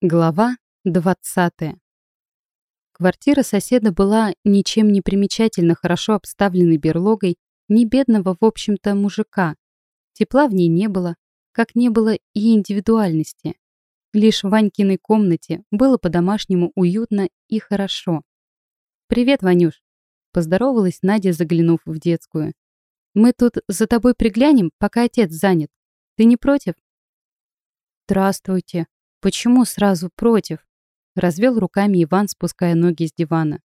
Глава 20. Квартира соседа была ничем не примечательно хорошо обставленной берлогой не бедного, в общем-то, мужика. Тепла в ней не было, как не было и индивидуальности. Лишь в Ванькиной комнате было по-домашнему уютно и хорошо. «Привет, Ванюш!» – поздоровалась Надя, заглянув в детскую. «Мы тут за тобой приглянем, пока отец занят. Ты не против?» «Здравствуйте!» Почему сразу против? Развел руками Иван, спуская ноги с дивана.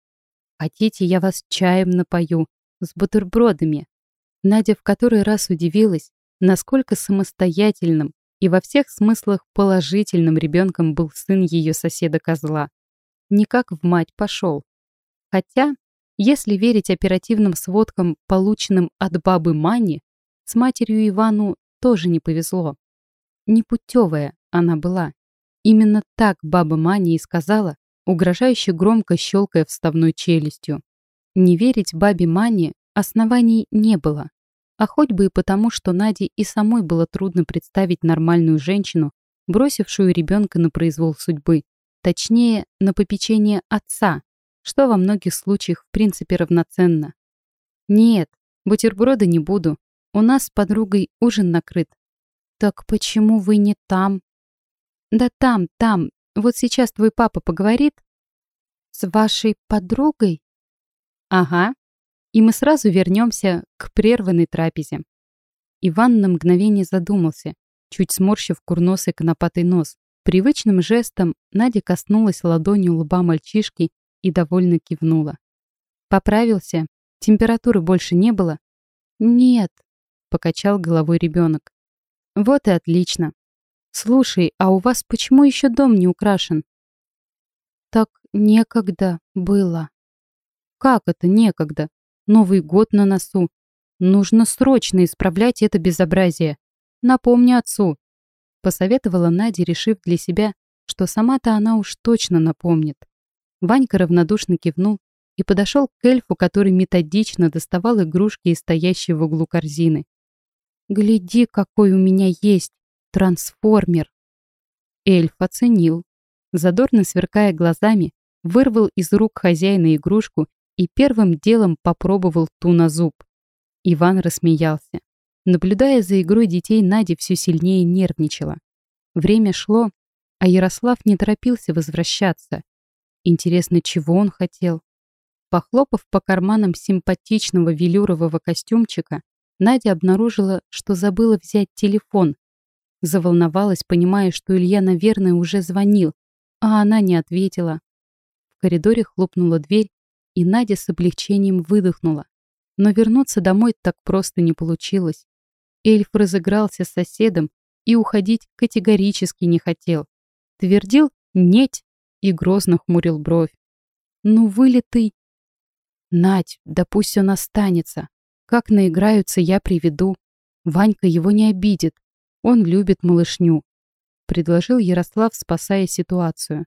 Хотите, я вас чаем напою, с бутербродами. Надя в который раз удивилась, насколько самостоятельным и во всех смыслах положительным ребенком был сын ее соседа-козла. Никак в мать пошел. Хотя, если верить оперативным сводкам, полученным от бабы Мани, с матерью Ивану тоже не повезло. Непутевая она была. Именно так баба Маня и сказала, угрожающе громко щелкая вставной челюстью. Не верить бабе Мане оснований не было. А хоть бы и потому, что Наде и самой было трудно представить нормальную женщину, бросившую ребенка на произвол судьбы, точнее, на попечение отца, что во многих случаях в принципе равноценно. Нет, бутерброды не буду, у нас с подругой ужин накрыт. Так почему вы не там? Да там, там. Вот сейчас твой папа поговорит. С вашей подругой? Ага. И мы сразу вернемся к прерванной трапезе. Иван на мгновение задумался, чуть сморщив курносый конопатый нос. Привычным жестом Надя коснулась ладонью лба мальчишки и довольно кивнула. Поправился? Температуры больше не было? Нет, покачал головой ребенок. Вот и отлично. «Слушай, а у вас почему еще дом не украшен?» «Так некогда было». «Как это некогда? Новый год на носу. Нужно срочно исправлять это безобразие. Напомни отцу», — посоветовала Надя, решив для себя, что сама-то она уж точно напомнит. Ванька равнодушно кивнул и подошел к эльфу, который методично доставал игрушки из стоящей в углу корзины. «Гляди, какой у меня есть!» Трансформер. Эльф оценил. Задорно сверкая глазами, вырвал из рук хозяина игрушку и первым делом попробовал ту на зуб. Иван рассмеялся. Наблюдая за игрой детей, Надя все сильнее нервничала. Время шло, а Ярослав не торопился возвращаться. Интересно, чего он хотел? Похлопав по карманам симпатичного велюрового костюмчика, Надя обнаружила, что забыла взять телефон, Заволновалась, понимая, что Илья, наверное, уже звонил, а она не ответила. В коридоре хлопнула дверь, и Надя с облегчением выдохнула. Но вернуться домой так просто не получилось. Эльф разыгрался с соседом и уходить категорически не хотел. Твердил «нет» и грозно хмурил бровь. «Ну, вылитый...» «Надь, да пусть он останется. Как наиграются, я приведу. Ванька его не обидит. Он любит малышню», — предложил Ярослав, спасая ситуацию.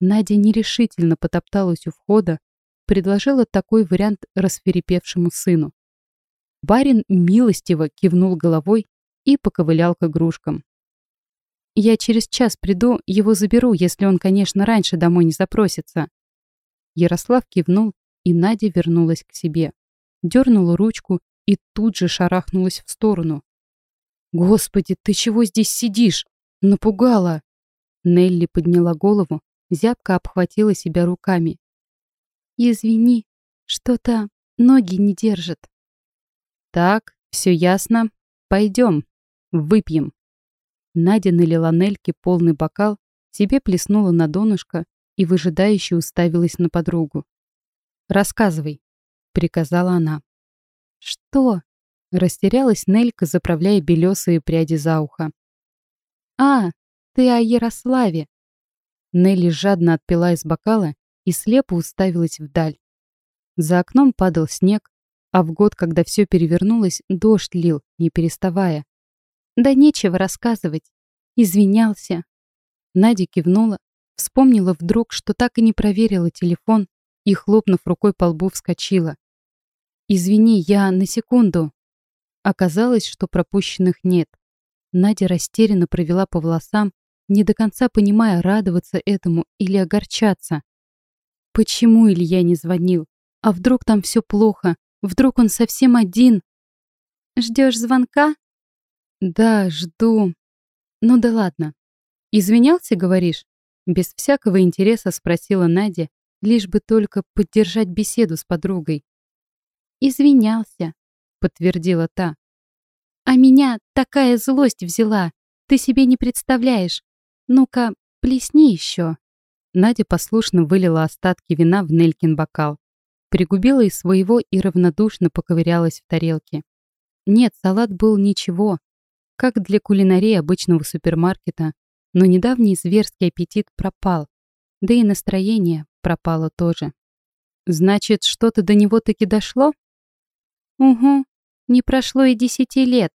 Надя нерешительно потопталась у входа, предложила такой вариант расферепевшему сыну. Барин милостиво кивнул головой и поковылял к игрушкам. «Я через час приду, его заберу, если он, конечно, раньше домой не запросится». Ярослав кивнул, и Надя вернулась к себе. Дернула ручку и тут же шарахнулась в сторону. «Господи, ты чего здесь сидишь? Напугала!» Нелли подняла голову, зябко обхватила себя руками. «Извини, что-то ноги не держат». «Так, все ясно. Пойдем, выпьем». Надя налила Нельке полный бокал, себе плеснула на донышко и выжидающе уставилась на подругу. «Рассказывай», — приказала она. «Что?» Растерялась Нелька, заправляя белесые пряди за ухо. «А, ты о Ярославе!» Нелли жадно отпила из бокала и слепо уставилась вдаль. За окном падал снег, а в год, когда все перевернулось, дождь лил, не переставая. «Да нечего рассказывать. Извинялся». Надя кивнула, вспомнила вдруг, что так и не проверила телефон и, хлопнув рукой по лбу, вскочила. «Извини, я на секунду». Оказалось, что пропущенных нет. Надя растерянно провела по волосам, не до конца понимая, радоваться этому или огорчаться. Почему Илья не звонил? А вдруг там все плохо? Вдруг он совсем один? Ждешь звонка? Да, жду. Ну да ладно. Извинялся, говоришь? Без всякого интереса спросила Надя, лишь бы только поддержать беседу с подругой. «Извинялся», — подтвердила та. «А меня такая злость взяла, ты себе не представляешь. Ну-ка, плесни еще». Надя послушно вылила остатки вина в Нелькин бокал. Пригубила из своего и равнодушно поковырялась в тарелке. Нет, салат был ничего, как для кулинарии обычного супермаркета, но недавний зверский аппетит пропал, да и настроение пропало тоже. Значит, что-то до него таки дошло? Угу, не прошло и десяти лет.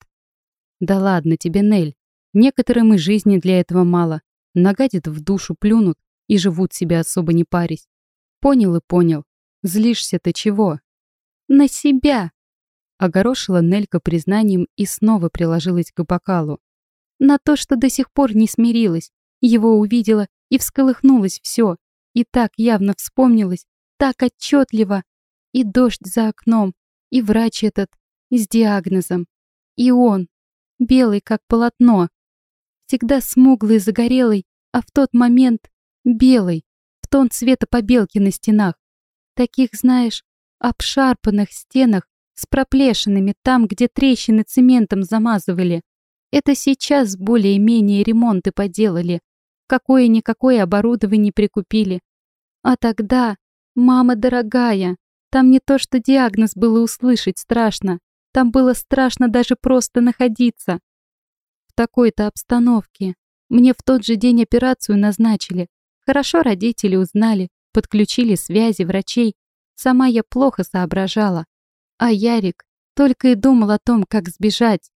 Да ладно тебе, Нель, некоторым и жизни для этого мало. Нагадят в душу, плюнут и живут себя особо не парясь. Понял и понял. Злишься-то чего? На себя! Огорошила Нелька признанием и снова приложилась к бокалу на то, что до сих пор не смирилась. Его увидела и всколыхнулось все. И так явно вспомнилось, так отчетливо. И дождь за окном, и врач этот, с диагнозом. И он, белый как полотно. Всегда смуглый и загорелый, а в тот момент белый, в тон цвета побелки на стенах. Таких, знаешь, обшарпанных стенах с проплешинами там, где трещины цементом замазывали. Это сейчас более-менее ремонты поделали. Какое-никакое оборудование прикупили. А тогда, мама дорогая, там не то что диагноз было услышать страшно. Там было страшно даже просто находиться. В такой-то обстановке. Мне в тот же день операцию назначили. Хорошо родители узнали, подключили связи врачей. Сама я плохо соображала. А Ярик только и думал о том, как сбежать.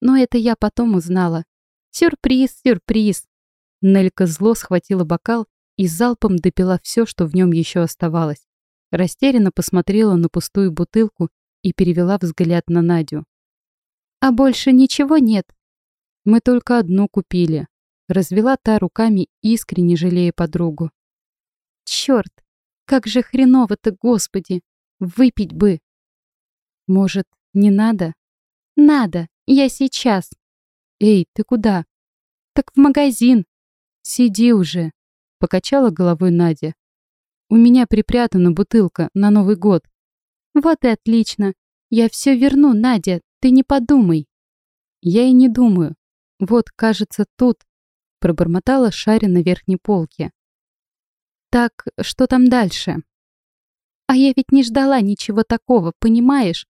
Но это я потом узнала. Сюрприз, сюрприз. Нелька зло схватила бокал и залпом допила все, что в нем еще оставалось. Растерянно посмотрела на пустую бутылку и перевела взгляд на Надю. «А больше ничего нет?» «Мы только одну купили», — развела та руками, искренне жалея подругу. «Черт, как же хреново-то, господи! Выпить бы!» «Может, не надо?» «Надо!» Я сейчас. Эй, ты куда? Так в магазин. Сиди уже. Покачала головой Надя. У меня припрятана бутылка на Новый год. Вот и отлично. Я все верну, Надя, ты не подумай. Я и не думаю. Вот, кажется, тут. Пробормотала шаря на верхней полке. Так, что там дальше? А я ведь не ждала ничего такого, понимаешь?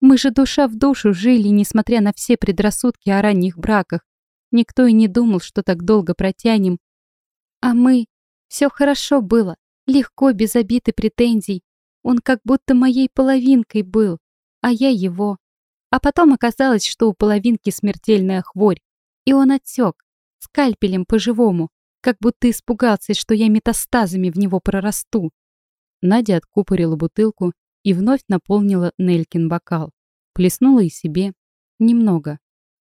Мы же душа в душу жили, несмотря на все предрассудки о ранних браках. Никто и не думал, что так долго протянем. А мы... Все хорошо было, легко, без обид и претензий. Он как будто моей половинкой был, а я его. А потом оказалось, что у половинки смертельная хворь. И он отсек, скальпелем по-живому, как будто испугался, что я метастазами в него прорасту. Надя откупорила бутылку и вновь наполнила Нелькин бокал. Плеснула и себе. Немного.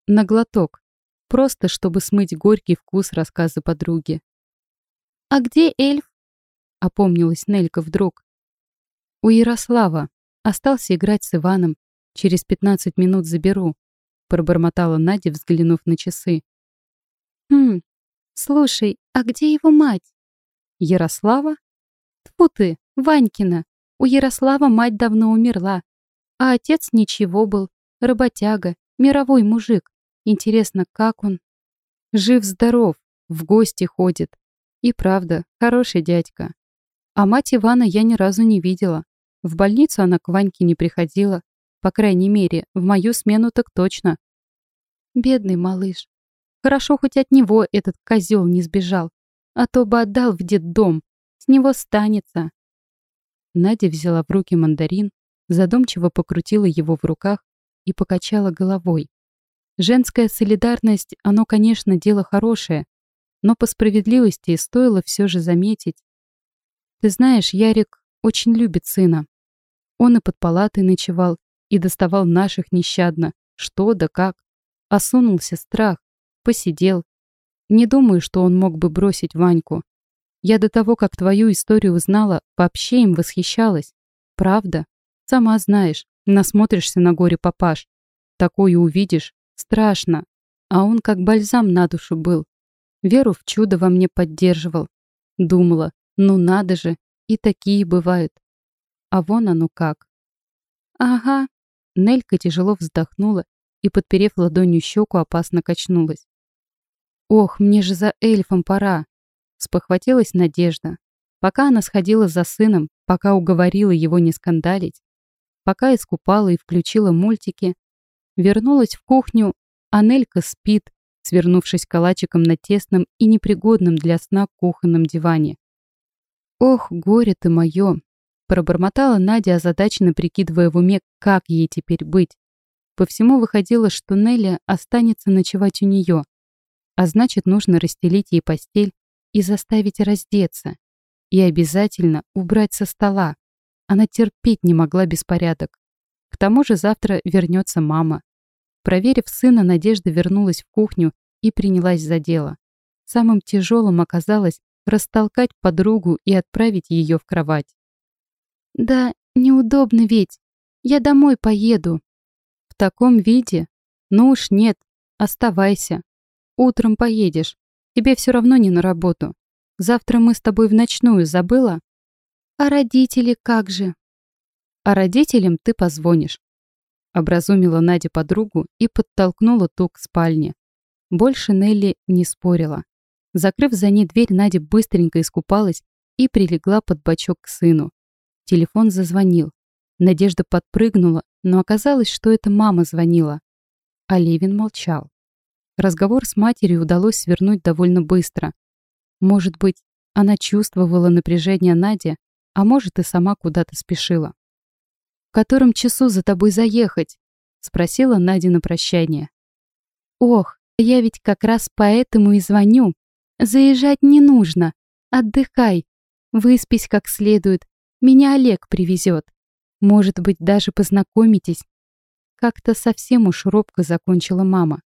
На глоток. Просто, чтобы смыть горький вкус рассказа подруги. «А где эльф?» — опомнилась Нелька вдруг. «У Ярослава. Остался играть с Иваном. Через пятнадцать минут заберу», — пробормотала Надя, взглянув на часы. «Хм, слушай, а где его мать?» «Ярослава?» «Тьфу ты, Ванькина. У Ярослава мать давно умерла. А отец ничего был, работяга, мировой мужик. Интересно, как он? Жив-здоров, в гости ходит. И правда, хороший дядька. А мать Ивана я ни разу не видела. В больницу она к Ваньке не приходила. По крайней мере, в мою смену так точно. Бедный малыш. Хорошо, хоть от него этот козел не сбежал. А то бы отдал в детдом. С него станется. Надя взяла в руки мандарин, задумчиво покрутила его в руках и покачала головой. Женская солидарность, оно, конечно, дело хорошее, но по справедливости стоило все же заметить. Ты знаешь, Ярик очень любит сына. Он и под палатой ночевал, и доставал наших нещадно. Что да как. Осунулся страх, посидел. Не думаю, что он мог бы бросить Ваньку. Я до того, как твою историю узнала, вообще им восхищалась. Правда? Сама знаешь, насмотришься на горе папаш. Такое увидишь. Страшно. А он как бальзам на душу был. Веру в чудо во мне поддерживал. Думала, ну надо же, и такие бывают. А вон оно как. Ага. Нелька тяжело вздохнула и, подперев ладонью щеку, опасно качнулась. Ох, мне же за эльфом пора. Спохватилась Надежда. Пока она сходила за сыном, пока уговорила его не скандалить, пока искупала и включила мультики, вернулась в кухню, а Нелька спит, свернувшись калачиком на тесном и непригодном для сна кухонном диване. «Ох, горе ты мое!» – пробормотала Надя, озадаченно прикидывая в уме, как ей теперь быть. По всему выходило, что Нелли останется ночевать у нее, а значит, нужно расстелить ей постель и заставить раздеться. И обязательно убрать со стола. Она терпеть не могла беспорядок. К тому же завтра вернется мама. Проверив сына, Надежда вернулась в кухню и принялась за дело. Самым тяжелым оказалось растолкать подругу и отправить ее в кровать. «Да, неудобно ведь. Я домой поеду». «В таком виде? Ну уж нет, оставайся. Утром поедешь. Тебе все равно не на работу. Завтра мы с тобой в ночную, забыла? А родители как же? А родителям ты позвонишь. Образумила Надя подругу и подтолкнула ту к спальне. Больше Нелли не спорила. Закрыв за ней дверь, Надя быстренько искупалась и прилегла под бочок к сыну. Телефон зазвонил. Надежда подпрыгнула, но оказалось, что это мама звонила. А Левин молчал. Разговор с матерью удалось свернуть довольно быстро. Может быть, она чувствовала напряжение Нади, а может и сама куда-то спешила. «В котором часу за тобой заехать?» — спросила Надя на прощание. «Ох, я ведь как раз поэтому и звоню. Заезжать не нужно. Отдыхай. Выспись как следует. Меня Олег привезет. Может быть, даже познакомитесь». Как-то совсем уж робко закончила мама.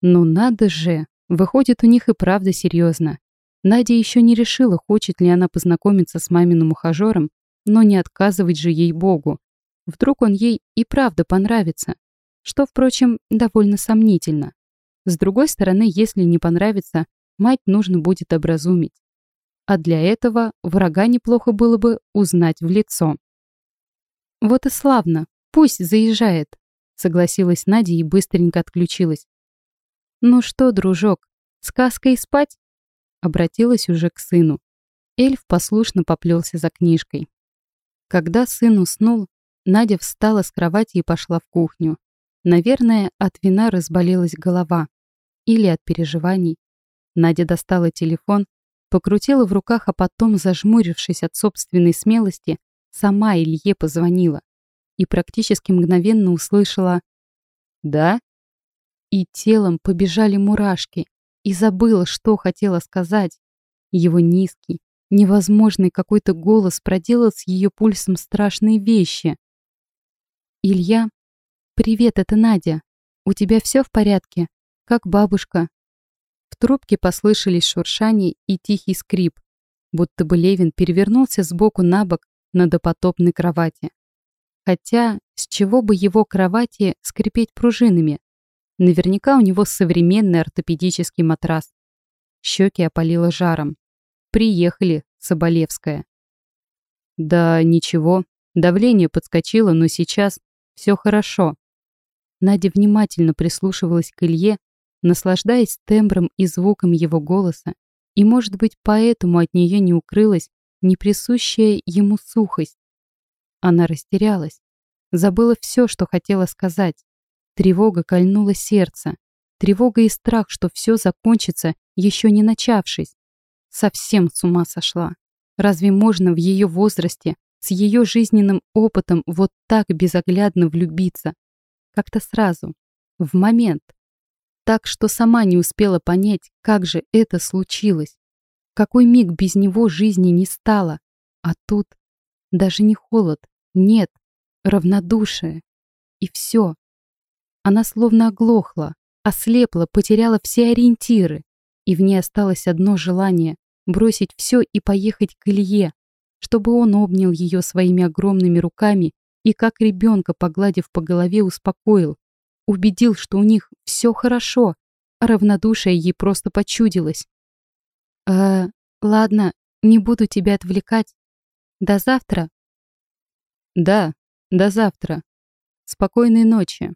Ну надо же! Выходит, у них и правда серьезно. Надя еще не решила, хочет ли она познакомиться с маминым ухажером, но не отказывать же ей Богу. Вдруг он ей и правда понравится. Что, впрочем, довольно сомнительно. С другой стороны, если не понравится, мать нужно будет образумить. А для этого врага неплохо было бы узнать в лицо. «Вот и славно, пусть заезжает», — согласилась Надя и быстренько отключилась. «Ну что, дружок, сказкой спать?» Обратилась уже к сыну. Эльф послушно поплелся за книжкой. Когда сын уснул, Надя встала с кровати и пошла в кухню. Наверное, от вина разболелась голова. Или от переживаний. Надя достала телефон, покрутила в руках, а потом, зажмурившись от собственной смелости, сама Илье позвонила. И практически мгновенно услышала «Да?» И телом побежали мурашки, и забыла, что хотела сказать. Его низкий, невозможный какой-то голос проделал с ее пульсом страшные вещи. «Илья, привет, это Надя. У тебя все в порядке? Как бабушка?» Трубке послышались шуршание и тихий скрип, будто бы Левин перевернулся сбоку на бок на допотопной кровати. Хотя, с чего бы его кровати скрипеть пружинами? Наверняка у него современный ортопедический матрас. Щеки опалило жаром. Приехали, Соболевская. Да ничего, давление подскочило, но сейчас все хорошо. Надя внимательно прислушивалась к Илье, наслаждаясь тембром и звуком его голоса, и, может быть, поэтому от нее не укрылась неприсущая ему сухость. Она растерялась, забыла все, что хотела сказать. Тревога кольнула сердце. Тревога и страх, что все закончится, еще не начавшись. Совсем с ума сошла. Разве можно в ее возрасте, с ее жизненным опытом вот так безоглядно влюбиться? Как-то сразу, в момент. Так что сама не успела понять, как же это случилось. какой миг без него жизни не стало. А тут даже не холод, нет, равнодушие. И все. Она словно оглохла, ослепла, потеряла все ориентиры. И в ней осталось одно желание — бросить все и поехать к Илье, чтобы он обнял ее своими огромными руками и, как ребенка, погладив по голове, успокоил, убедил, что у них все хорошо, а равнодушие ей просто почудилось. «Э, ладно, не буду тебя отвлекать. До завтра?» «Да, до завтра. Спокойной ночи».